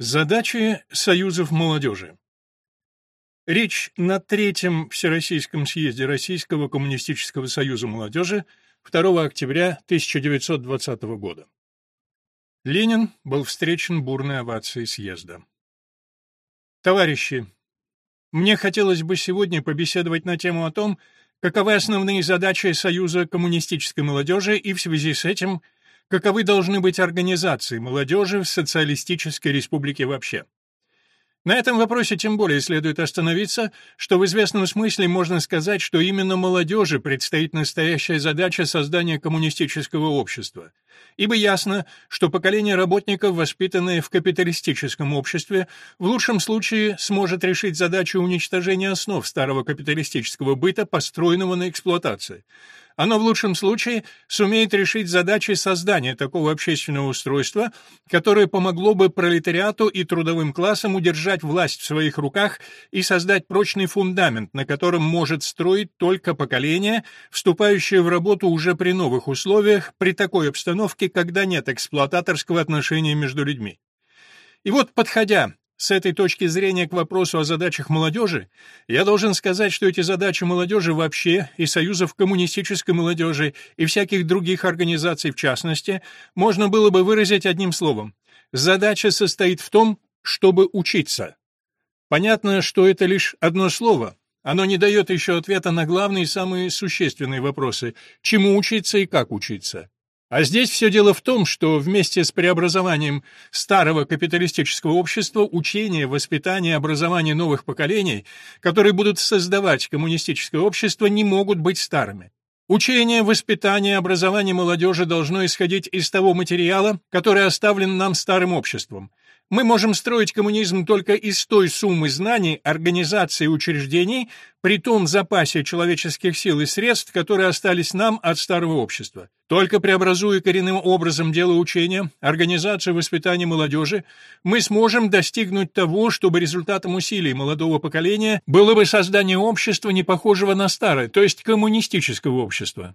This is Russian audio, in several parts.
Задачи союзов молодежи. Речь на Третьем Всероссийском съезде Российского коммунистического союза молодежи 2 октября 1920 года. Ленин был встречен бурной овацией съезда. Товарищи, мне хотелось бы сегодня побеседовать на тему о том, каковы основные задачи Союза коммунистической молодежи и в связи с этим – каковы должны быть организации молодежи в социалистической республике вообще. На этом вопросе тем более следует остановиться, что в известном смысле можно сказать, что именно молодежи предстоит настоящая задача создания коммунистического общества. Ибо ясно, что поколение работников, воспитанное в капиталистическом обществе, в лучшем случае сможет решить задачу уничтожения основ старого капиталистического быта, построенного на эксплуатации. Оно в лучшем случае сумеет решить задачи создания такого общественного устройства, которое помогло бы пролетариату и трудовым классам удержать власть в своих руках и создать прочный фундамент, на котором может строить только поколение, вступающее в работу уже при новых условиях, при такой обстановке, когда нет эксплуататорского отношения между людьми. И вот, подходя с этой точки зрения к вопросу о задачах молодежи, я должен сказать, что эти задачи молодежи вообще, и союзов коммунистической молодежи, и всяких других организаций в частности, можно было бы выразить одним словом. Задача состоит в том, чтобы учиться. Понятно, что это лишь одно слово. Оно не дает еще ответа на главные и самые существенные вопросы – чему учиться и как учиться. А здесь все дело в том, что вместе с преобразованием старого капиталистического общества учение, воспитание, образование новых поколений, которые будут создавать коммунистическое общество, не могут быть старыми. Учение, воспитание, образование молодежи должно исходить из того материала, который оставлен нам старым обществом. Мы можем строить коммунизм только из той суммы знаний, организации и учреждений, при том запасе человеческих сил и средств, которые остались нам от старого общества. Только преобразуя коренным образом дело учения, организацию воспитания молодежи, мы сможем достигнуть того, чтобы результатом усилий молодого поколения было бы создание общества, не похожего на старое, то есть коммунистического общества.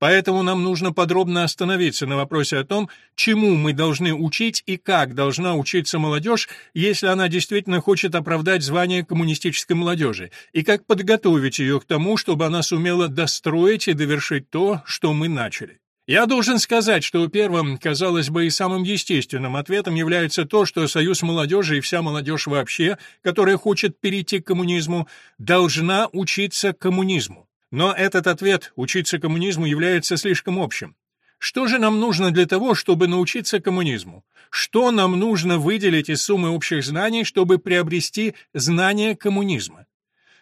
Поэтому нам нужно подробно остановиться на вопросе о том, чему мы должны учить и как должна учиться молодежь, если она действительно хочет оправдать звание коммунистической молодежи, и как подготовить ее к тому, чтобы она сумела достроить и довершить то, что мы начали. Я должен сказать, что первым, казалось бы, и самым естественным ответом является то, что Союз молодежи и вся молодежь вообще, которая хочет перейти к коммунизму, должна учиться коммунизму. Но этот ответ «учиться коммунизму» является слишком общим. Что же нам нужно для того, чтобы научиться коммунизму? Что нам нужно выделить из суммы общих знаний, чтобы приобрести знания коммунизма?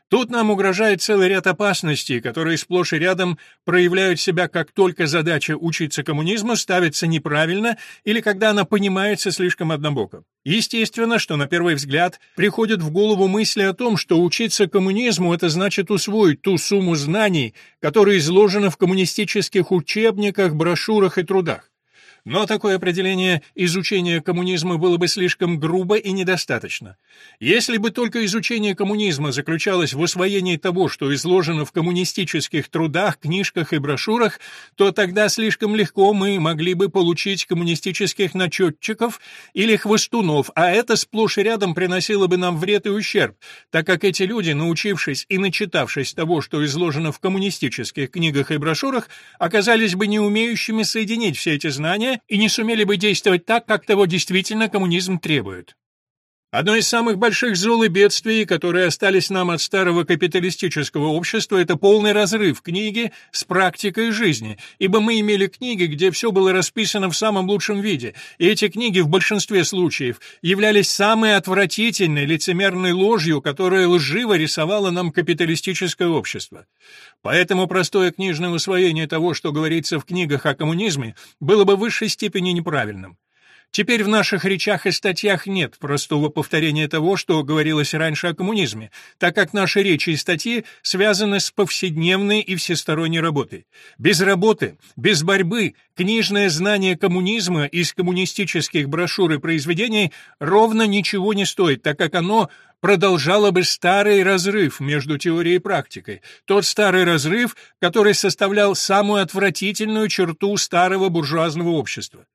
Тут нам угрожает целый ряд опасностей, которые сплошь и рядом проявляют себя, как только задача учиться коммунизму ставится неправильно или когда она понимается слишком однобоко. Естественно, что на первый взгляд приходят в голову мысли о том, что учиться коммунизму – это значит усвоить ту сумму знаний, которая изложена в коммунистических учебниках, брошюрах и трудах. Но такое определение изучения коммунизма было бы слишком грубо и недостаточно. Если бы только изучение коммунизма заключалось в усвоении того, что изложено в коммунистических трудах, книжках и брошюрах, то тогда слишком легко мы могли бы получить коммунистических начетчиков или хвостунов, а это сплошь и рядом приносило бы нам вред и ущерб, так как эти люди, научившись и начитавшись того, что изложено в коммунистических книгах и брошюрах, оказались бы не умеющими соединить все эти знания и не сумели бы действовать так, как того действительно коммунизм требует. Одно из самых больших зол и бедствий, которые остались нам от старого капиталистического общества, это полный разрыв книги с практикой жизни, ибо мы имели книги, где все было расписано в самом лучшем виде, и эти книги в большинстве случаев являлись самой отвратительной лицемерной ложью, которая лживо рисовала нам капиталистическое общество. Поэтому простое книжное усвоение того, что говорится в книгах о коммунизме, было бы в высшей степени неправильным. Теперь в наших речах и статьях нет простого повторения того, что говорилось раньше о коммунизме, так как наши речи и статьи связаны с повседневной и всесторонней работой. Без работы, без борьбы, книжное знание коммунизма из коммунистических брошюр и произведений ровно ничего не стоит, так как оно продолжала бы старый разрыв между теорией и практикой, тот старый разрыв, который составлял самую отвратительную черту старого буржуазного общества.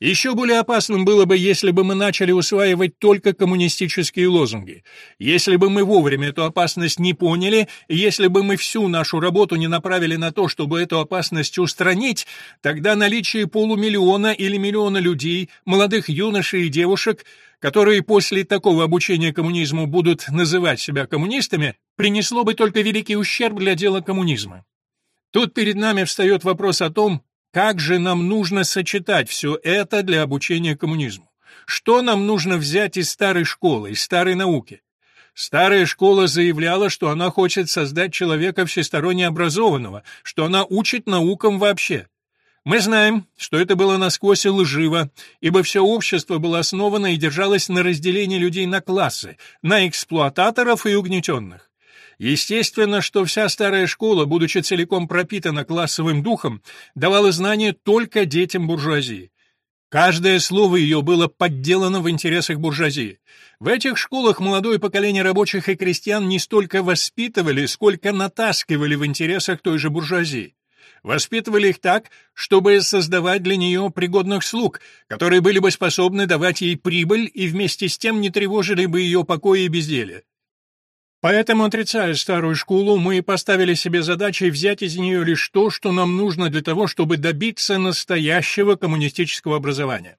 Еще более опасным было бы, если бы мы начали усваивать только коммунистические лозунги. Если бы мы вовремя эту опасность не поняли, если бы мы всю нашу работу не направили на то, чтобы эту опасность устранить, тогда наличие полумиллиона или миллиона людей, молодых юношей и девушек, которые после такого обучения коммунизму будут называть себя коммунистами, принесло бы только великий ущерб для дела коммунизма. Тут перед нами встает вопрос о том, как же нам нужно сочетать все это для обучения коммунизму? Что нам нужно взять из старой школы, из старой науки? Старая школа заявляла, что она хочет создать человека всесторонне образованного, что она учит наукам вообще. Мы знаем, что это было насквозь лживо, ибо все общество было основано и держалось на разделении людей на классы, на эксплуататоров и угнетенных. Естественно, что вся старая школа, будучи целиком пропитана классовым духом, давала знания только детям буржуазии. Каждое слово ее было подделано в интересах буржуазии. В этих школах молодое поколение рабочих и крестьян не столько воспитывали, сколько натаскивали в интересах той же буржуазии. Воспитывали их так, чтобы создавать для нее пригодных слуг, которые были бы способны давать ей прибыль и вместе с тем не тревожили бы ее покоя и безделие. Поэтому, отрицая старую школу, мы поставили себе задачей взять из нее лишь то, что нам нужно для того, чтобы добиться настоящего коммунистического образования.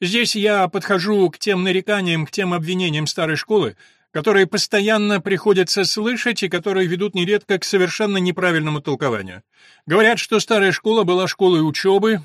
Здесь я подхожу к тем нареканиям, к тем обвинениям старой школы, которые постоянно приходится слышать и которые ведут нередко к совершенно неправильному толкованию. Говорят, что старая школа была школой учебы,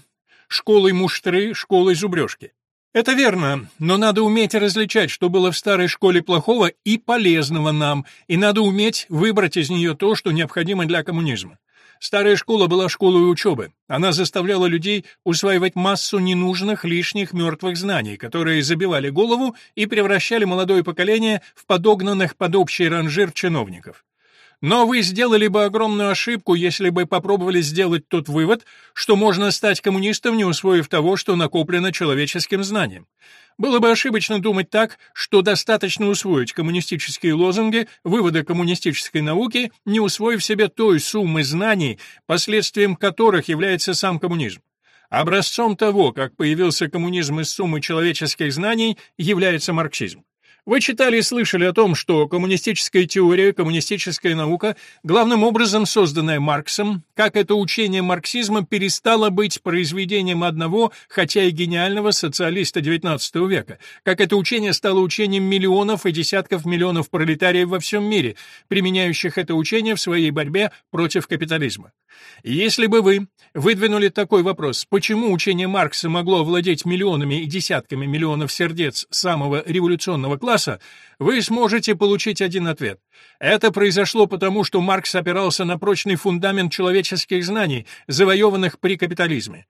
школой муштры, школой зубрежки. Это верно, но надо уметь различать, что было в старой школе плохого и полезного нам, и надо уметь выбрать из нее то, что необходимо для коммунизма. Старая школа была школой учебы. Она заставляла людей усваивать массу ненужных, лишних, мертвых знаний, которые забивали голову и превращали молодое поколение в подогнанных под общий ранжир чиновников. Но вы сделали бы огромную ошибку, если бы попробовали сделать тот вывод, что можно стать коммунистом, не усвоив того, что накоплено человеческим знанием. Было бы ошибочно думать так, что достаточно усвоить коммунистические лозунги, выводы коммунистической науки, не усвоив себе той суммы знаний, последствием которых является сам коммунизм. Образцом того, как появился коммунизм из суммы человеческих знаний, является марксизм. Вы читали и слышали о том, что коммунистическая теория, коммунистическая наука, главным образом созданная Марксом, как это учение марксизма перестало быть произведением одного, хотя и гениального социалиста XIX века, как это учение стало учением миллионов и десятков миллионов пролетариев во всем мире, применяющих это учение в своей борьбе против капитализма. Если бы вы выдвинули такой вопрос, почему учение Маркса могло владеть миллионами и десятками миллионов сердец самого революционного класса, класса, вы сможете получить один ответ. Это произошло потому, что Маркс опирался на прочный фундамент человеческих знаний, завоеванных при капитализме.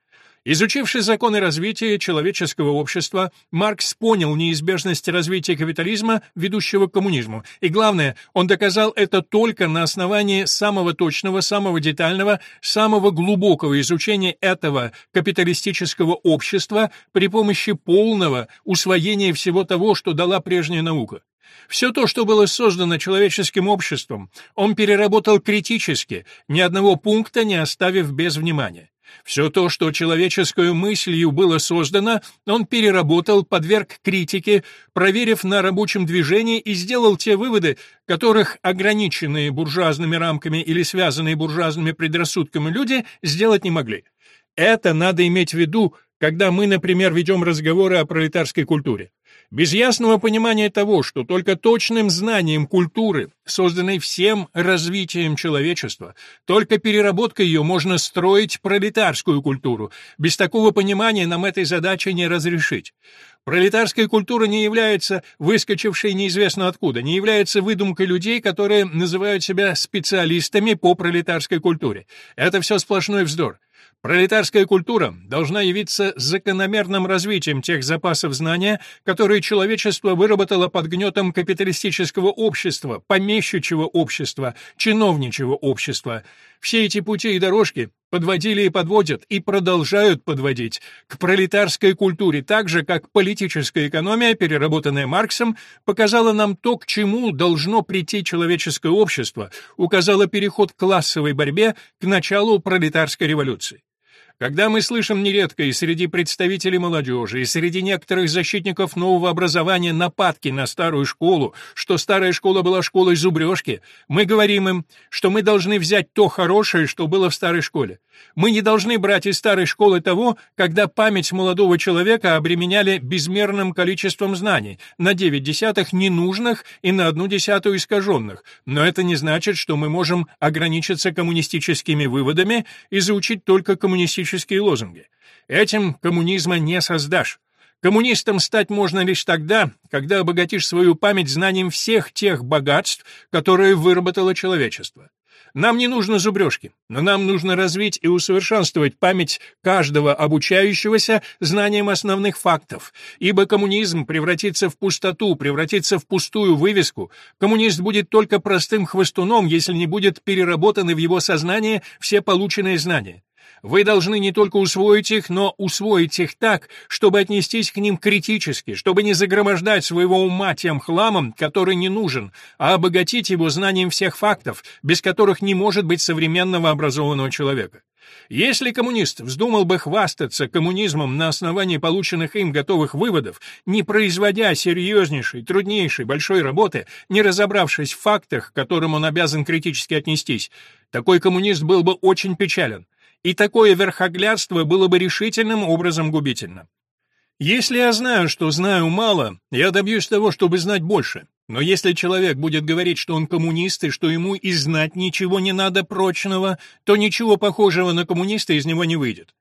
Изучивший законы развития человеческого общества, Маркс понял неизбежность развития капитализма, ведущего к коммунизму. И главное, он доказал это только на основании самого точного, самого детального, самого глубокого изучения этого капиталистического общества при помощи полного усвоения всего того, что дала прежняя наука. Все то, что было создано человеческим обществом, он переработал критически, ни одного пункта не оставив без внимания. Все то, что человеческую мыслью было создано, он переработал, подверг критике, проверив на рабочем движении и сделал те выводы, которых ограниченные буржуазными рамками или связанные буржуазными предрассудками люди сделать не могли. Это надо иметь в виду, когда мы, например, ведем разговоры о пролетарской культуре. Без ясного понимания того, что только точным знанием культуры, созданной всем развитием человечества, только переработкой ее можно строить пролетарскую культуру. Без такого понимания нам этой задачи не разрешить. Пролетарская культура не является выскочившей неизвестно откуда, не является выдумкой людей, которые называют себя специалистами по пролетарской культуре. Это все сплошной вздор. Пролетарская культура должна явиться закономерным развитием тех запасов знания, которые человечество выработало под гнетом капиталистического общества, помещичьего общества, чиновничьего общества. Все эти пути и дорожки подводили и подводят, и продолжают подводить к пролетарской культуре, так же, как политическая экономия, переработанная Марксом, показала нам то, к чему должно прийти человеческое общество, указала переход к классовой борьбе к началу пролетарской революции. Когда мы слышим нередко и среди представителей молодежи, и среди некоторых защитников нового образования нападки на старую школу, что старая школа была школой зубрежки, мы говорим им, что мы должны взять то хорошее, что было в старой школе. Мы не должны брать из старой школы того, когда память молодого человека обременяли безмерным количеством знаний, на девять десятых ненужных и на одну десятую искаженных, но это не значит, что мы можем ограничиться коммунистическими выводами и заучить только коммунистические лозунги. Этим коммунизма не создашь. Коммунистом стать можно лишь тогда, когда обогатишь свою память знанием всех тех богатств, которые выработало человечество. Нам не нужно зубрежки, но нам нужно развить и усовершенствовать память каждого обучающегося знанием основных фактов, ибо коммунизм превратится в пустоту, превратится в пустую вывеску. Коммунист будет только простым хвостуном, если не будет переработаны в его сознании все полученные знания. Вы должны не только усвоить их, но усвоить их так, чтобы отнестись к ним критически, чтобы не загромождать своего ума тем хламом, который не нужен, а обогатить его знанием всех фактов, без которых не может быть современного образованного человека. Если коммунист вздумал бы хвастаться коммунизмом на основании полученных им готовых выводов, не производя серьезнейшей, труднейшей, большой работы, не разобравшись в фактах, к которым он обязан критически отнестись, такой коммунист был бы очень печален и такое верхоглядство было бы решительным образом губительно. Если я знаю, что знаю мало, я добьюсь того, чтобы знать больше. Но если человек будет говорить, что он коммунист и что ему и знать ничего не надо прочного, то ничего похожего на коммуниста из него не выйдет.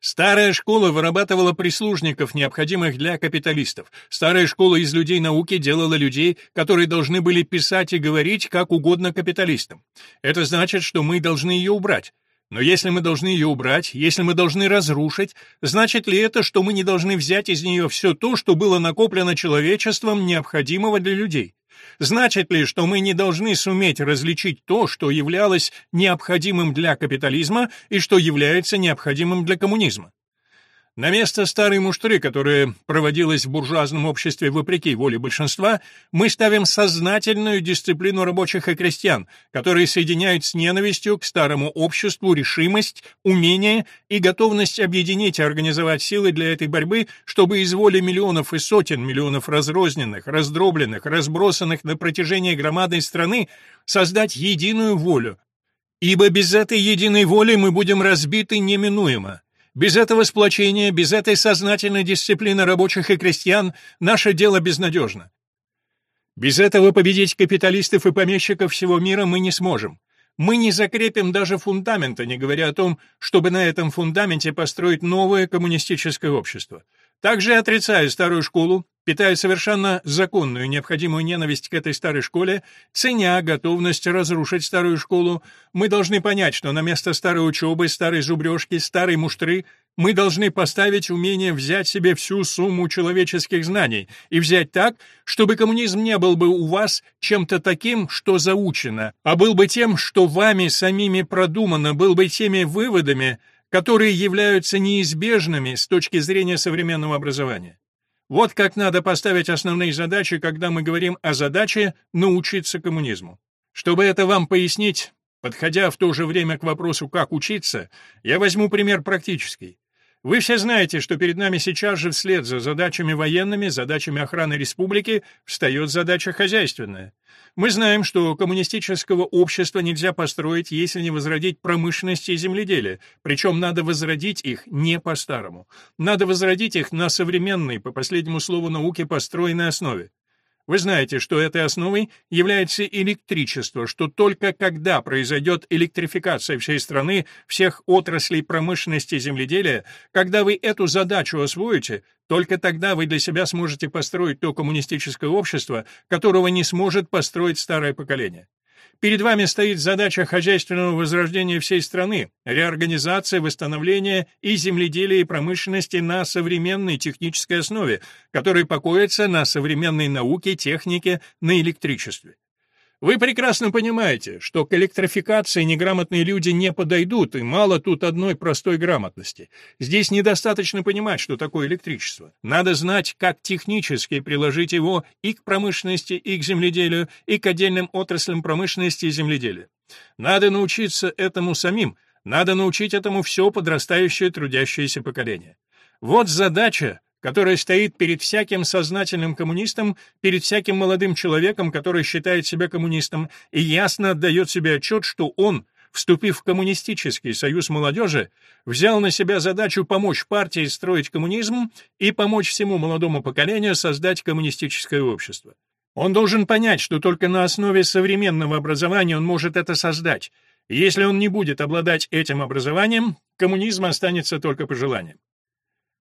Старая школа вырабатывала прислужников, необходимых для капиталистов. Старая школа из людей науки делала людей, которые должны были писать и говорить как угодно капиталистам. Это значит, что мы должны ее убрать. Но если мы должны ее убрать, если мы должны разрушить, значит ли это, что мы не должны взять из нее все то, что было накоплено человечеством, необходимого для людей? Значит ли, что мы не должны суметь различить то, что являлось необходимым для капитализма и что является необходимым для коммунизма? На место старой муштры, которая проводилась в буржуазном обществе вопреки воле большинства, мы ставим сознательную дисциплину рабочих и крестьян, которые соединяют с ненавистью к старому обществу решимость, умение и готовность объединить и организовать силы для этой борьбы, чтобы из воли миллионов и сотен миллионов разрозненных, раздробленных, разбросанных на протяжении громадной страны создать единую волю. Ибо без этой единой воли мы будем разбиты неминуемо. Без этого сплочения, без этой сознательной дисциплины рабочих и крестьян наше дело безнадежно. Без этого победить капиталистов и помещиков всего мира мы не сможем. Мы не закрепим даже фундамента, не говоря о том, чтобы на этом фундаменте построить новое коммунистическое общество. Также отрицая старую школу, питая совершенно законную необходимую ненависть к этой старой школе, ценя готовность разрушить старую школу, мы должны понять, что на место старой учебы, старой зубрежки, старой муштры мы должны поставить умение взять себе всю сумму человеческих знаний и взять так, чтобы коммунизм не был бы у вас чем-то таким, что заучено, а был бы тем, что вами самими продумано, был бы теми выводами, которые являются неизбежными с точки зрения современного образования. Вот как надо поставить основные задачи, когда мы говорим о задаче научиться коммунизму. Чтобы это вам пояснить, подходя в то же время к вопросу «как учиться», я возьму пример практический. Вы все знаете, что перед нами сейчас же вслед за задачами военными, задачами охраны республики, встает задача хозяйственная. Мы знаем, что коммунистического общества нельзя построить, если не возродить промышленность и земледелие, причем надо возродить их не по-старому. Надо возродить их на современной, по последнему слову науки, построенной основе. Вы знаете, что этой основой является электричество, что только когда произойдет электрификация всей страны, всех отраслей промышленности и земледелия, когда вы эту задачу освоите, только тогда вы для себя сможете построить то коммунистическое общество, которого не сможет построить старое поколение. Перед вами стоит задача хозяйственного возрождения всей страны, реорганизация, восстановления и земледелия и промышленности на современной технической основе, которая покоится на современной науке, технике, на электричестве. Вы прекрасно понимаете, что к электрификации неграмотные люди не подойдут, и мало тут одной простой грамотности. Здесь недостаточно понимать, что такое электричество. Надо знать, как технически приложить его и к промышленности, и к земледелию, и к отдельным отраслям промышленности и земледелия. Надо научиться этому самим, надо научить этому все подрастающее трудящееся поколение. Вот задача, которая стоит перед всяким сознательным коммунистом, перед всяким молодым человеком, который считает себя коммунистом, и ясно отдает себе отчет, что он, вступив в коммунистический союз молодежи, взял на себя задачу помочь партии строить коммунизм и помочь всему молодому поколению создать коммунистическое общество. Он должен понять, что только на основе современного образования он может это создать. Если он не будет обладать этим образованием, коммунизм останется только пожеланием.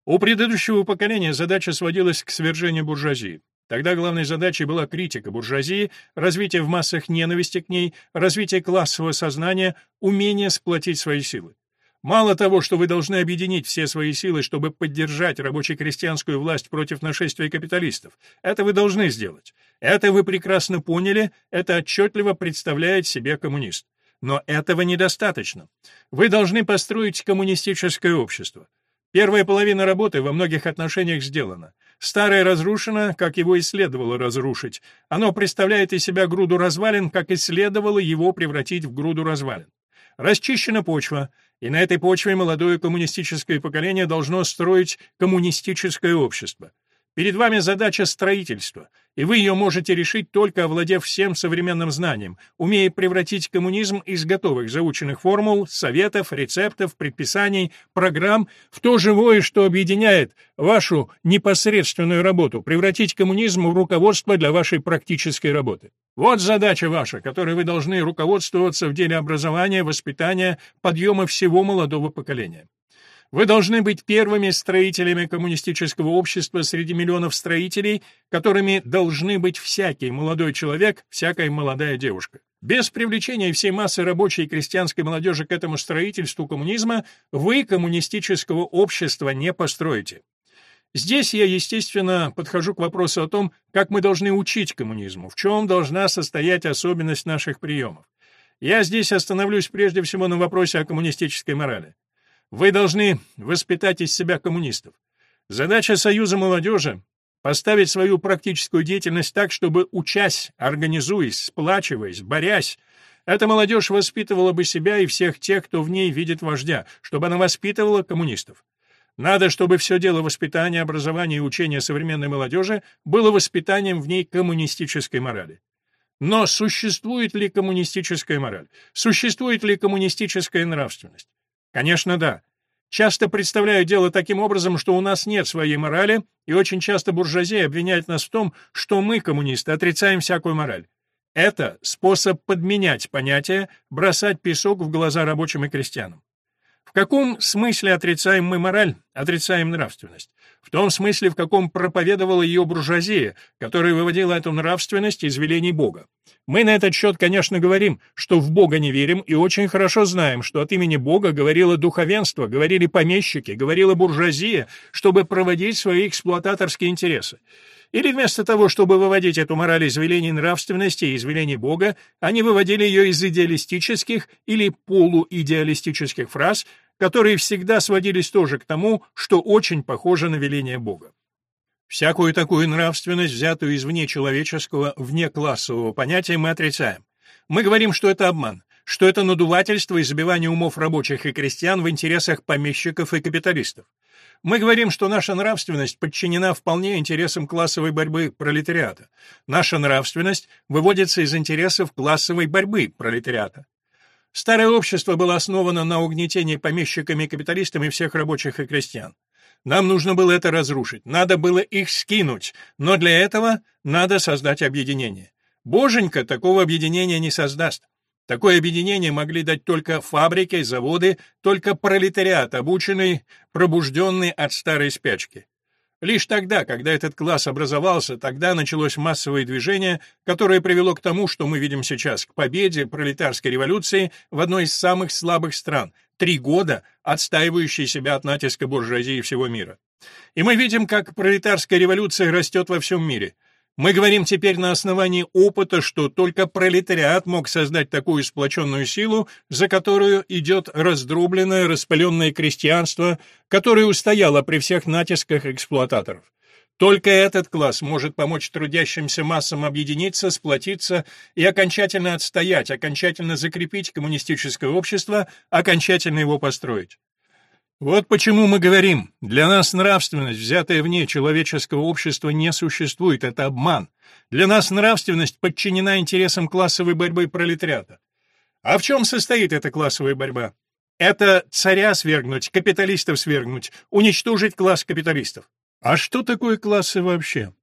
У предыдущего поколения задача сводилась к свержению буржуазии. Тогда главной задачей была критика буржуазии, развитие в массах ненависти к ней, развитие классового сознания, умение сплотить свои силы. Мало того, что вы должны объединить все свои силы, чтобы поддержать рабоче-крестьянскую власть против нашествия капиталистов. Это вы должны сделать. Это вы прекрасно поняли, это отчетливо представляет себе коммунист. Но этого недостаточно. Вы должны построить коммунистическое общество. Первая половина работы во многих отношениях сделана. Старое разрушено, как его и следовало разрушить. Оно представляет из себя груду развалин, как и следовало его превратить в груду развалин. Расчищена почва, и на этой почве молодое коммунистическое поколение должно строить коммунистическое общество. Перед вами задача строительства, и вы ее можете решить только овладев всем современным знанием, умея превратить коммунизм из готовых заученных формул, советов, рецептов, предписаний, программ в то живое, что объединяет вашу непосредственную работу, превратить коммунизм в руководство для вашей практической работы. Вот задача ваша, которой вы должны руководствоваться в деле образования, воспитания, подъема всего молодого поколения. Вы должны быть первыми строителями коммунистического общества среди миллионов строителей, которыми должны быть всякий молодой человек, всякая молодая девушка. Без привлечения всей массы рабочей и крестьянской молодежи к этому строительству коммунизма вы коммунистического общества не построите. Здесь я, естественно, подхожу к вопросу о том, как мы должны учить коммунизму, в чем должна состоять особенность наших приемов. Я здесь остановлюсь прежде всего на вопросе о коммунистической морали. Вы должны воспитать из себя коммунистов. Задача Союза молодежи — поставить свою практическую деятельность так, чтобы, учась, организуясь, сплачиваясь, борясь, эта молодежь воспитывала бы себя и всех тех, кто в ней видит вождя, чтобы она воспитывала коммунистов. Надо, чтобы все дело воспитания, образования и учения современной молодежи было воспитанием в ней коммунистической морали. Но существует ли коммунистическая мораль? Существует ли коммунистическая нравственность? Конечно, да. Часто представляю дело таким образом, что у нас нет своей морали, и очень часто буржуазия обвиняет нас в том, что мы, коммунисты, отрицаем всякую мораль. Это способ подменять понятия, бросать песок в глаза рабочим и крестьянам. В каком смысле отрицаем мы мораль, отрицаем нравственность? В том смысле, в каком проповедовала ее буржуазия, которая выводила эту нравственность из велений Бога. Мы на этот счет, конечно, говорим, что в Бога не верим, и очень хорошо знаем, что от имени Бога говорило духовенство, говорили помещики, говорила буржуазия, чтобы проводить свои эксплуататорские интересы. Или вместо того, чтобы выводить эту мораль из велений нравственности и из велений Бога, они выводили ее из идеалистических или полуидеалистических фраз, которые всегда сводились тоже к тому, что очень похоже на веление Бога. Всякую такую нравственность, взятую извне человеческого, вне классового понятия, мы отрицаем. Мы говорим, что это обман, что это надувательство и забивание умов рабочих и крестьян в интересах помещиков и капиталистов. Мы говорим, что наша нравственность подчинена вполне интересам классовой борьбы пролетариата. Наша нравственность выводится из интересов классовой борьбы пролетариата. Старое общество было основано на угнетении помещиками и капиталистами всех рабочих и крестьян. Нам нужно было это разрушить, надо было их скинуть, но для этого надо создать объединение. Боженька такого объединения не создаст. Такое объединение могли дать только фабрики, заводы, только пролетариат, обученный, пробужденный от старой спячки. Лишь тогда, когда этот класс образовался, тогда началось массовое движение, которое привело к тому, что мы видим сейчас, к победе пролетарской революции в одной из самых слабых стран, три года отстаивающей себя от натиска буржуазии всего мира. И мы видим, как пролетарская революция растет во всем мире. Мы говорим теперь на основании опыта, что только пролетариат мог создать такую сплоченную силу, за которую идет раздробленное, распыленное крестьянство, которое устояло при всех натисках эксплуататоров. Только этот класс может помочь трудящимся массам объединиться, сплотиться и окончательно отстоять, окончательно закрепить коммунистическое общество, окончательно его построить. Вот почему мы говорим, для нас нравственность, взятая вне человеческого общества, не существует, это обман. Для нас нравственность подчинена интересам классовой борьбы пролетариата. А в чем состоит эта классовая борьба? Это царя свергнуть, капиталистов свергнуть, уничтожить класс капиталистов. А что такое классы вообще?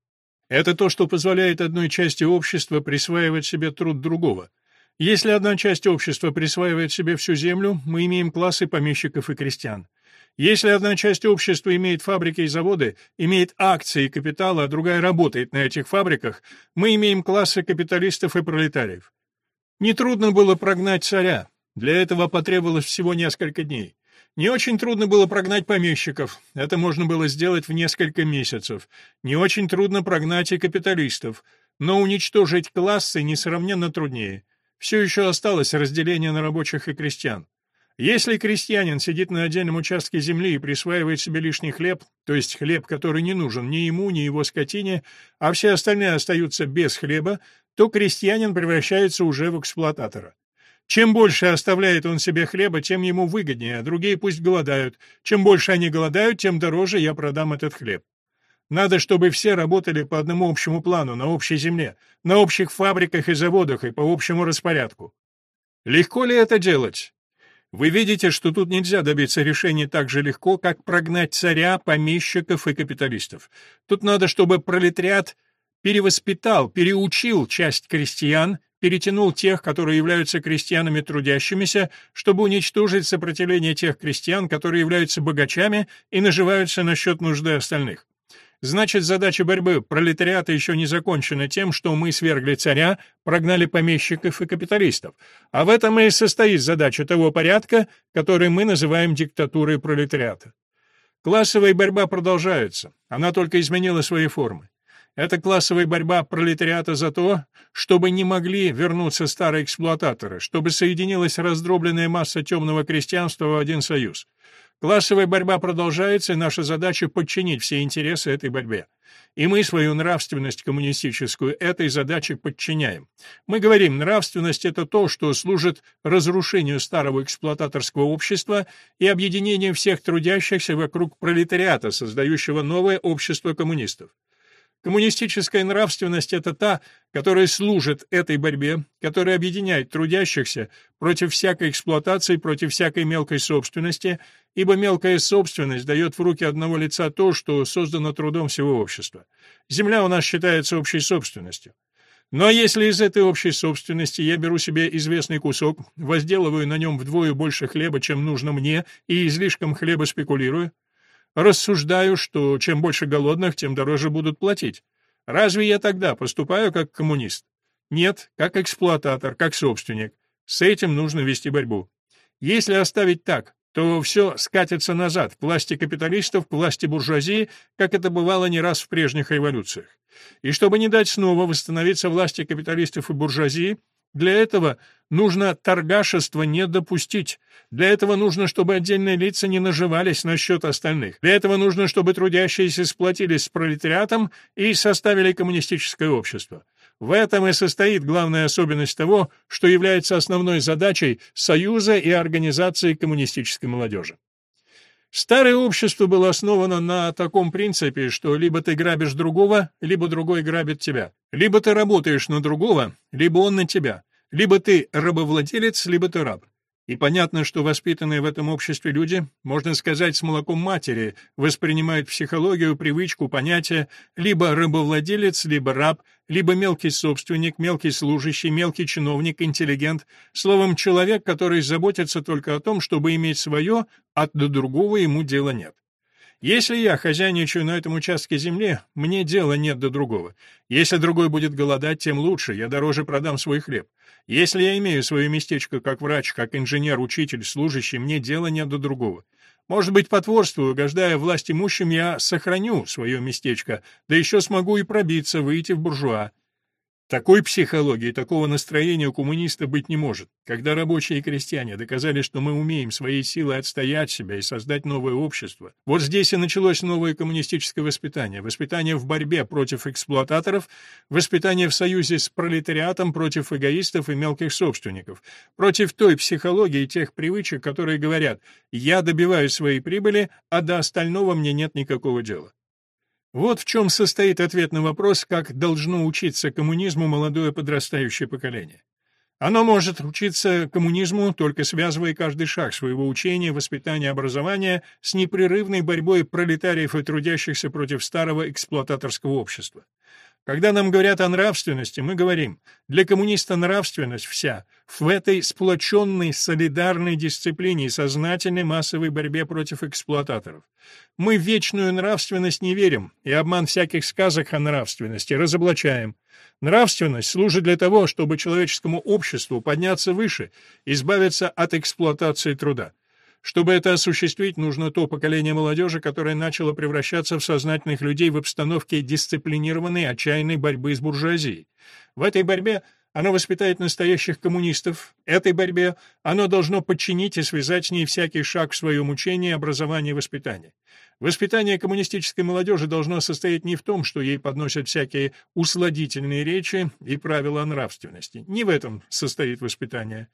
Это то, что позволяет одной части общества присваивать себе труд другого. Если одна часть общества присваивает себе всю землю, мы имеем классы помещиков и крестьян. Если одна часть общества имеет фабрики и заводы, имеет акции и капитал, а другая работает на этих фабриках, мы имеем классы капиталистов и пролетариев. Нетрудно было прогнать царя. Для этого потребовалось всего несколько дней. Не очень трудно было прогнать помещиков. Это можно было сделать в несколько месяцев. Не очень трудно прогнать и капиталистов. Но уничтожить классы несравненно труднее. Все еще осталось разделение на рабочих и крестьян. Если крестьянин сидит на отдельном участке земли и присваивает себе лишний хлеб, то есть хлеб, который не нужен ни ему, ни его скотине, а все остальные остаются без хлеба, то крестьянин превращается уже в эксплуататора. Чем больше оставляет он себе хлеба, тем ему выгоднее, а другие пусть голодают. Чем больше они голодают, тем дороже я продам этот хлеб. Надо, чтобы все работали по одному общему плану, на общей земле, на общих фабриках и заводах и по общему распорядку. Легко ли это делать? Вы видите, что тут нельзя добиться решения так же легко, как прогнать царя, помещиков и капиталистов. Тут надо, чтобы пролетариат перевоспитал, переучил часть крестьян, перетянул тех, которые являются крестьянами трудящимися, чтобы уничтожить сопротивление тех крестьян, которые являются богачами и наживаются на счет нужды остальных. Значит, задача борьбы пролетариата еще не закончена тем, что мы свергли царя, прогнали помещиков и капиталистов. А в этом и состоит задача того порядка, который мы называем диктатурой пролетариата. Классовая борьба продолжается, она только изменила свои формы. Это классовая борьба пролетариата за то, чтобы не могли вернуться старые эксплуататоры, чтобы соединилась раздробленная масса темного крестьянства в один союз. Классовая борьба продолжается, и наша задача — подчинить все интересы этой борьбе. И мы свою нравственность коммунистическую этой задаче подчиняем. Мы говорим, нравственность — это то, что служит разрушению старого эксплуататорского общества и объединению всех трудящихся вокруг пролетариата, создающего новое общество коммунистов. Коммунистическая нравственность — это та, которая служит этой борьбе, которая объединяет трудящихся против всякой эксплуатации, против всякой мелкой собственности, ибо мелкая собственность дает в руки одного лица то, что создано трудом всего общества. Земля у нас считается общей собственностью. Но если из этой общей собственности я беру себе известный кусок, возделываю на нем вдвое больше хлеба, чем нужно мне, и излишком хлеба спекулирую, Рассуждаю, что чем больше голодных, тем дороже будут платить. Разве я тогда поступаю как коммунист? Нет, как эксплуататор, как собственник. С этим нужно вести борьбу. Если оставить так, то все скатится назад, к власти капиталистов, к власти буржуазии, как это бывало не раз в прежних революциях. И чтобы не дать снова восстановиться власти капиталистов и буржуазии, для этого нужно торгашество не допустить. Для этого нужно, чтобы отдельные лица не наживались на счет остальных. Для этого нужно, чтобы трудящиеся сплотились с пролетариатом и составили коммунистическое общество. В этом и состоит главная особенность того, что является основной задачей Союза и организации коммунистической молодежи. Старое общество было основано на таком принципе, что либо ты грабишь другого, либо другой грабит тебя. Либо ты работаешь на другого, либо он на тебя. Либо ты рабовладелец, либо ты раб. И понятно, что воспитанные в этом обществе люди, можно сказать, с молоком матери, воспринимают психологию, привычку, понятие либо рабовладелец, либо раб, либо мелкий собственник, мелкий служащий, мелкий чиновник, интеллигент, словом, человек, который заботится только о том, чтобы иметь свое, а до другого ему дела нет. Если я хозяйничаю на этом участке земли, мне дела нет до другого. Если другой будет голодать, тем лучше, я дороже продам свой хлеб. Если я имею свое местечко как врач, как инженер, учитель, служащий, мне дела нет до другого. Может быть, потворствую, угождая власть имущим, я сохраню свое местечко, да еще смогу и пробиться, выйти в буржуа. Такой психологии, такого настроения у коммуниста быть не может. Когда рабочие и крестьяне доказали, что мы умеем своей силой отстоять себя и создать новое общество, вот здесь и началось новое коммунистическое воспитание, воспитание в борьбе против эксплуататоров, воспитание в союзе с пролетариатом против эгоистов и мелких собственников, против той психологии и тех привычек, которые говорят «я добиваюсь своей прибыли, а до остального мне нет никакого дела». Вот в чем состоит ответ на вопрос, как должно учиться коммунизму молодое подрастающее поколение. Оно может учиться коммунизму, только связывая каждый шаг своего учения, воспитания, образования с непрерывной борьбой пролетариев и трудящихся против старого эксплуататорского общества. Когда нам говорят о нравственности, мы говорим, для коммуниста нравственность вся в этой сплоченной солидарной дисциплине и сознательной массовой борьбе против эксплуататоров. Мы в вечную нравственность не верим, и обман всяких сказок о нравственности разоблачаем. Нравственность служит для того, чтобы человеческому обществу подняться выше, избавиться от эксплуатации труда. Чтобы это осуществить, нужно то поколение молодежи, которое начало превращаться в сознательных людей в обстановке дисциплинированной, отчаянной борьбы с буржуазией. В этой борьбе оно воспитает настоящих коммунистов. Этой борьбе оно должно подчинить и связать с ней всякий шаг в своем учении, образовании и воспитании. Воспитание коммунистической молодежи должно состоять не в том, что ей подносят всякие усладительные речи и правила нравственности. Не в этом состоит воспитание.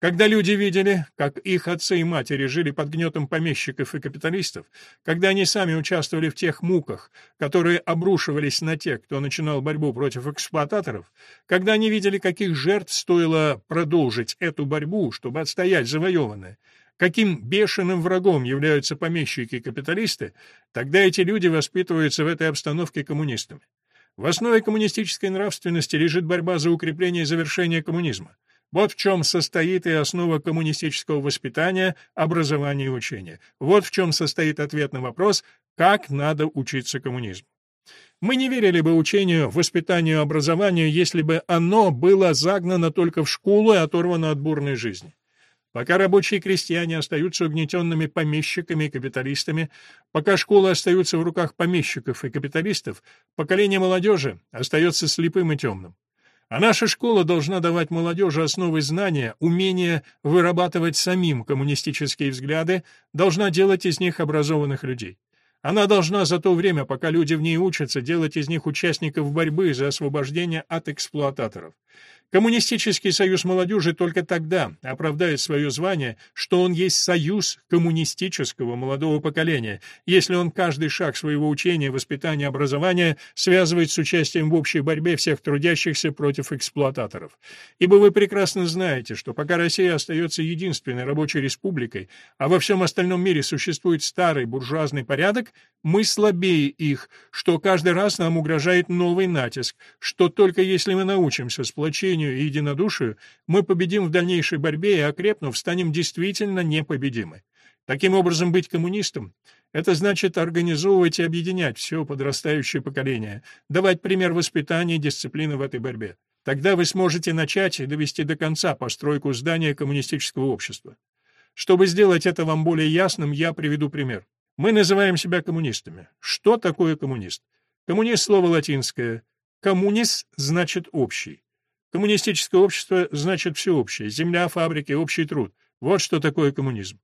Когда люди видели, как их отцы и матери жили под гнетом помещиков и капиталистов, когда они сами участвовали в тех муках, которые обрушивались на тех, кто начинал борьбу против эксплуататоров, когда они видели, каких жертв стоило продолжить эту борьбу, чтобы отстоять завоеванное, каким бешеным врагом являются помещики и капиталисты, тогда эти люди воспитываются в этой обстановке коммунистами. В основе коммунистической нравственности лежит борьба за укрепление и завершение коммунизма. Вот в чем состоит и основа коммунистического воспитания, образования и учения. Вот в чем состоит ответ на вопрос, как надо учиться коммунизму. Мы не верили бы учению, воспитанию, образованию, если бы оно было загнано только в школу и оторвано от бурной жизни. Пока рабочие и крестьяне остаются угнетенными помещиками и капиталистами, пока школы остаются в руках помещиков и капиталистов, поколение молодежи остается слепым и темным. А наша школа должна давать молодежи основы знания, умение вырабатывать самим коммунистические взгляды, должна делать из них образованных людей. Она должна за то время, пока люди в ней учатся, делать из них участников борьбы за освобождение от эксплуататоров. Коммунистический союз молодежи только тогда оправдает свое звание, что он есть союз коммунистического молодого поколения, если он каждый шаг своего учения, воспитания, образования связывает с участием в общей борьбе всех трудящихся против эксплуататоров. Ибо вы прекрасно знаете, что пока Россия остается единственной рабочей республикой, а во всем остальном мире существует старый буржуазный порядок, мы слабее их, что каждый раз нам угрожает новый натиск, что только если мы научимся сплочению единению и единодушию, мы победим в дальнейшей борьбе и, окрепнув, станем действительно непобедимы. Таким образом, быть коммунистом — это значит организовывать и объединять все подрастающее поколение, давать пример воспитания и дисциплины в этой борьбе. Тогда вы сможете начать и довести до конца постройку здания коммунистического общества. Чтобы сделать это вам более ясным, я приведу пример. Мы называем себя коммунистами. Что такое коммунист? Коммунист — слово латинское. Коммунис значит «общий». Коммунистическое общество значит всеобщее, земля, фабрики, общий труд. Вот что такое коммунизм.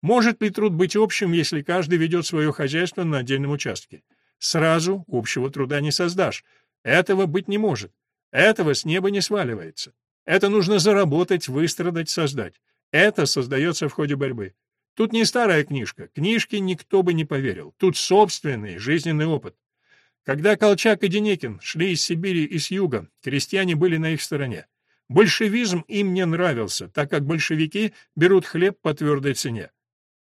Может ли труд быть общим, если каждый ведет свое хозяйство на отдельном участке? Сразу общего труда не создашь. Этого быть не может. Этого с неба не сваливается. Это нужно заработать, выстрадать, создать. Это создается в ходе борьбы. Тут не старая книжка, книжке никто бы не поверил. Тут собственный жизненный опыт. Когда Колчак и Денекин шли из Сибири и с юга, крестьяне были на их стороне. Большевизм им не нравился, так как большевики берут хлеб по твердой цене.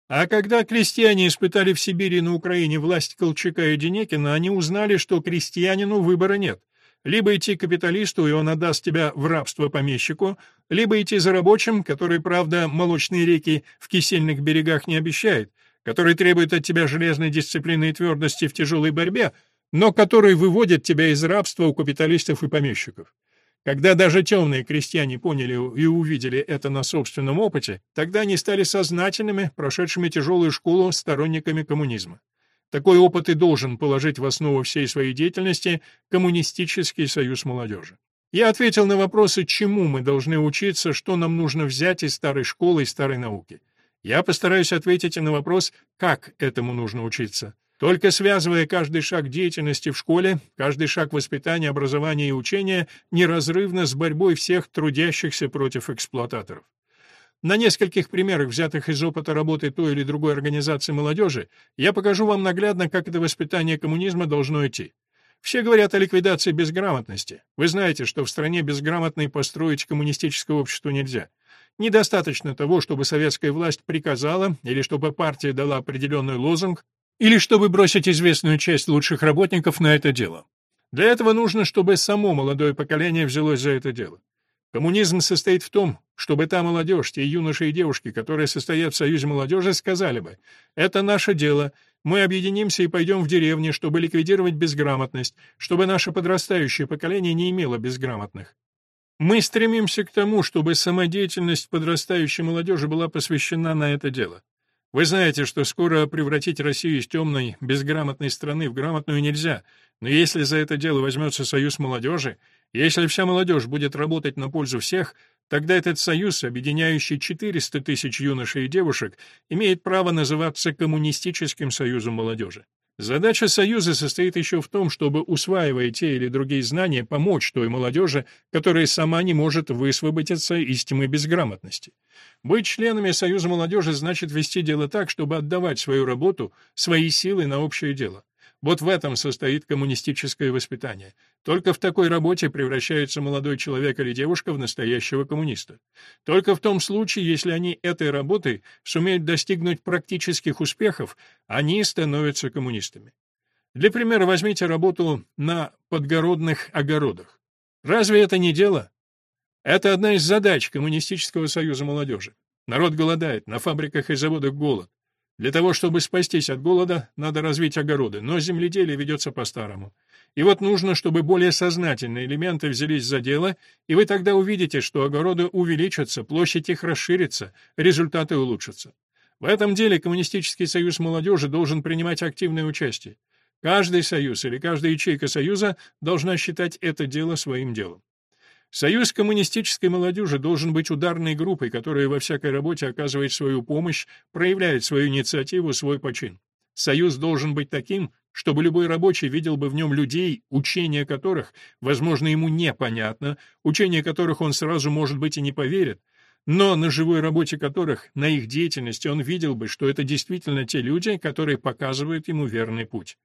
А когда крестьяне испытали в Сибири и на Украине власть Колчака и Денекина, они узнали, что крестьянину выбора нет. Либо идти к капиталисту, и он отдаст тебя в рабство помещику, либо идти за рабочим, который, правда, молочные реки в кисельных берегах не обещает, который требует от тебя железной дисциплины и твердости в тяжелой борьбе, но который выводит тебя из рабства у капиталистов и помещиков. Когда даже темные крестьяне поняли и увидели это на собственном опыте, тогда они стали сознательными, прошедшими тяжелую школу сторонниками коммунизма. Такой опыт и должен положить в основу всей своей деятельности Коммунистический союз молодежи. Я ответил на вопросы, чему мы должны учиться, что нам нужно взять из старой школы и старой науки. Я постараюсь ответить на вопрос, как этому нужно учиться. Только связывая каждый шаг деятельности в школе, каждый шаг воспитания, образования и учения неразрывно с борьбой всех трудящихся против эксплуататоров. На нескольких примерах, взятых из опыта работы той или другой организации молодежи, я покажу вам наглядно, как это воспитание коммунизма должно идти. Все говорят о ликвидации безграмотности. Вы знаете, что в стране безграмотной построить коммунистическое общество нельзя. Недостаточно того, чтобы советская власть приказала или чтобы партия дала определенный лозунг, или чтобы бросить известную часть лучших работников на это дело. Для этого нужно, чтобы само молодое поколение взялось за это дело. Коммунизм состоит в том, чтобы та молодежь, те юноши и девушки, которые состоят в Союзе молодежи, сказали бы «Это наше дело, мы объединимся и пойдем в деревни, чтобы ликвидировать безграмотность, чтобы наше подрастающее поколение не имело безграмотных». Мы стремимся к тому, чтобы самодеятельность подрастающей молодежи была посвящена на это дело. Вы знаете, что скоро превратить Россию из темной, безграмотной страны в грамотную нельзя, но если за это дело возьмется союз молодежи, если вся молодежь будет работать на пользу всех, тогда этот союз, объединяющий 400 тысяч юношей и девушек, имеет право называться Коммунистическим союзом молодежи. Задача Союза состоит еще в том, чтобы, усваивая те или другие знания, помочь той молодежи, которая сама не может высвободиться из тьмы безграмотности. Быть членами Союза молодежи значит вести дело так, чтобы отдавать свою работу, свои силы на общее дело. Вот в этом состоит коммунистическое воспитание. Только в такой работе превращается молодой человек или девушка в настоящего коммуниста. Только в том случае, если они этой работой сумеют достигнуть практических успехов, они становятся коммунистами. Для примера возьмите работу на подгородных огородах. Разве это не дело? Это одна из задач Коммунистического союза молодежи. Народ голодает, на фабриках и заводах голод. Для того, чтобы спастись от голода, надо развить огороды, но земледелие ведется по-старому. И вот нужно, чтобы более сознательные элементы взялись за дело, и вы тогда увидите, что огороды увеличатся, площадь их расширится, результаты улучшатся. В этом деле Коммунистический союз молодежи должен принимать активное участие. Каждый союз или каждая ячейка союза должна считать это дело своим делом. Союз коммунистической молодежи должен быть ударной группой, которая во всякой работе оказывает свою помощь, проявляет свою инициативу, свой почин. Союз должен быть таким, чтобы любой рабочий видел бы в нем людей, учение которых, возможно, ему непонятно, учение которых он сразу, может быть, и не поверит, но на живой работе которых, на их деятельности он видел бы, что это действительно те люди, которые показывают ему верный путь.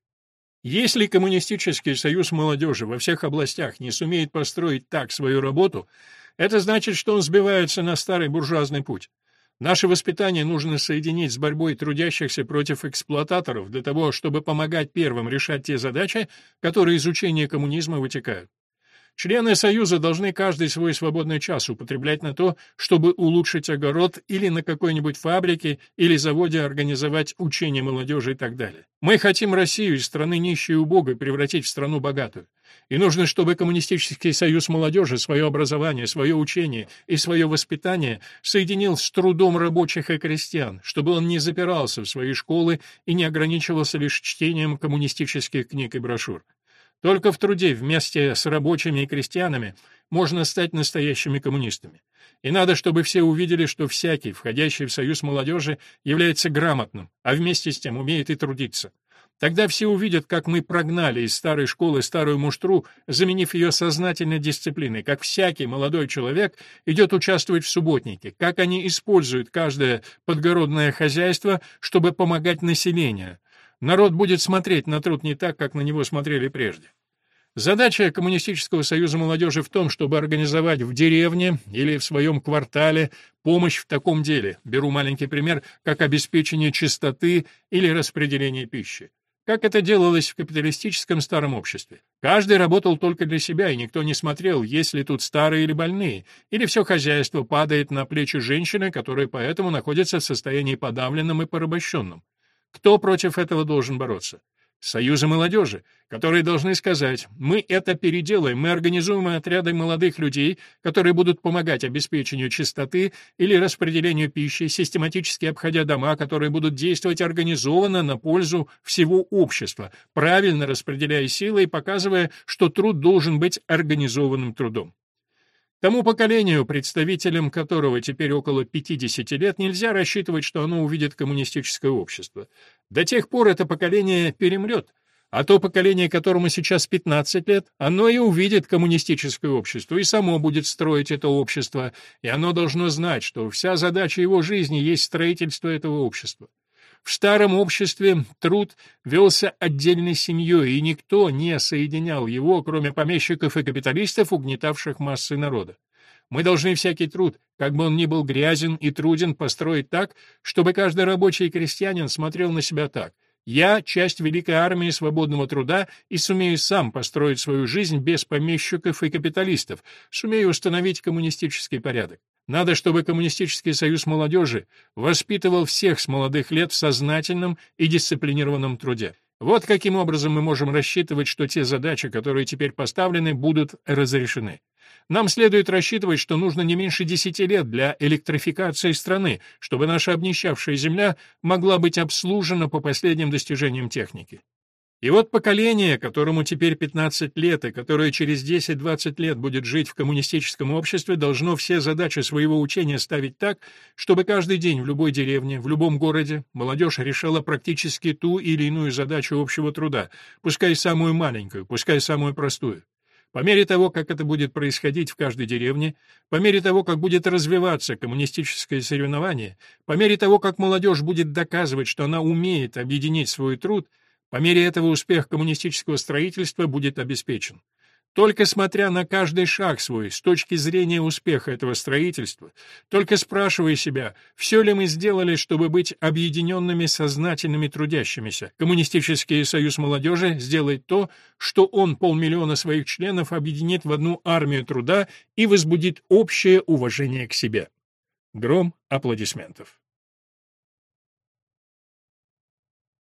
Если Коммунистический союз молодежи во всех областях не сумеет построить так свою работу, это значит, что он сбивается на старый буржуазный путь. Наше воспитание нужно соединить с борьбой трудящихся против эксплуататоров для того, чтобы помогать первым решать те задачи, которые из учения коммунизма вытекают. Члены Союза должны каждый свой свободный час употреблять на то, чтобы улучшить огород или на какой-нибудь фабрике или заводе организовать учение молодежи и так далее. Мы хотим Россию из страны нищей и убогой превратить в страну богатую. И нужно, чтобы Коммунистический союз молодежи свое образование, свое учение и свое воспитание соединил с трудом рабочих и крестьян, чтобы он не запирался в свои школы и не ограничивался лишь чтением коммунистических книг и брошюр. Только в труде вместе с рабочими и крестьянами можно стать настоящими коммунистами. И надо, чтобы все увидели, что всякий, входящий в союз молодежи, является грамотным, а вместе с тем умеет и трудиться. Тогда все увидят, как мы прогнали из старой школы старую муштру, заменив ее сознательной дисциплиной, как всякий молодой человек идет участвовать в субботнике, как они используют каждое подгородное хозяйство, чтобы помогать населению, Народ будет смотреть на труд не так, как на него смотрели прежде. Задача Коммунистического союза молодежи в том, чтобы организовать в деревне или в своем квартале помощь в таком деле. Беру маленький пример, как обеспечение чистоты или распределение пищи. Как это делалось в капиталистическом старом обществе? Каждый работал только для себя, и никто не смотрел, есть ли тут старые или больные, или все хозяйство падает на плечи женщины, которая поэтому находится в состоянии подавленном и порабощенном. Кто против этого должен бороться? Союзы молодежи, которые должны сказать, мы это переделаем, мы организуем отряды молодых людей, которые будут помогать обеспечению чистоты или распределению пищи, систематически обходя дома, которые будут действовать организованно на пользу всего общества, правильно распределяя силы и показывая, что труд должен быть организованным трудом. Тому поколению, представителям которого теперь около 50 лет, нельзя рассчитывать, что оно увидит коммунистическое общество. До тех пор это поколение перемрет, а то поколение, которому сейчас 15 лет, оно и увидит коммунистическое общество, и само будет строить это общество, и оно должно знать, что вся задача его жизни есть строительство этого общества. В старом обществе труд велся отдельной семьей, и никто не соединял его, кроме помещиков и капиталистов, угнетавших массы народа. Мы должны всякий труд, как бы он ни был грязен и труден, построить так, чтобы каждый рабочий и крестьянин смотрел на себя так. Я — часть великой армии свободного труда и сумею сам построить свою жизнь без помещиков и капиталистов, сумею установить коммунистический порядок. Надо, чтобы Коммунистический союз молодежи воспитывал всех с молодых лет в сознательном и дисциплинированном труде. Вот каким образом мы можем рассчитывать, что те задачи, которые теперь поставлены, будут разрешены. Нам следует рассчитывать, что нужно не меньше десяти лет для электрификации страны, чтобы наша обнищавшая земля могла быть обслужена по последним достижениям техники. И вот поколение, которому теперь 15 лет и которое через 10-20 лет будет жить в коммунистическом обществе, должно все задачи своего учения ставить так, чтобы каждый день в любой деревне, в любом городе молодежь решала практически ту или иную задачу общего труда, пускай самую маленькую, пускай самую простую. По мере того, как это будет происходить в каждой деревне, по мере того, как будет развиваться коммунистическое соревнование, по мере того, как молодежь будет доказывать, что она умеет объединить свой труд – по мере этого успех коммунистического строительства будет обеспечен. Только смотря на каждый шаг свой с точки зрения успеха этого строительства, только спрашивая себя, все ли мы сделали, чтобы быть объединенными сознательными трудящимися, Коммунистический союз молодежи сделает то, что он полмиллиона своих членов объединит в одну армию труда и возбудит общее уважение к себе. Гром аплодисментов.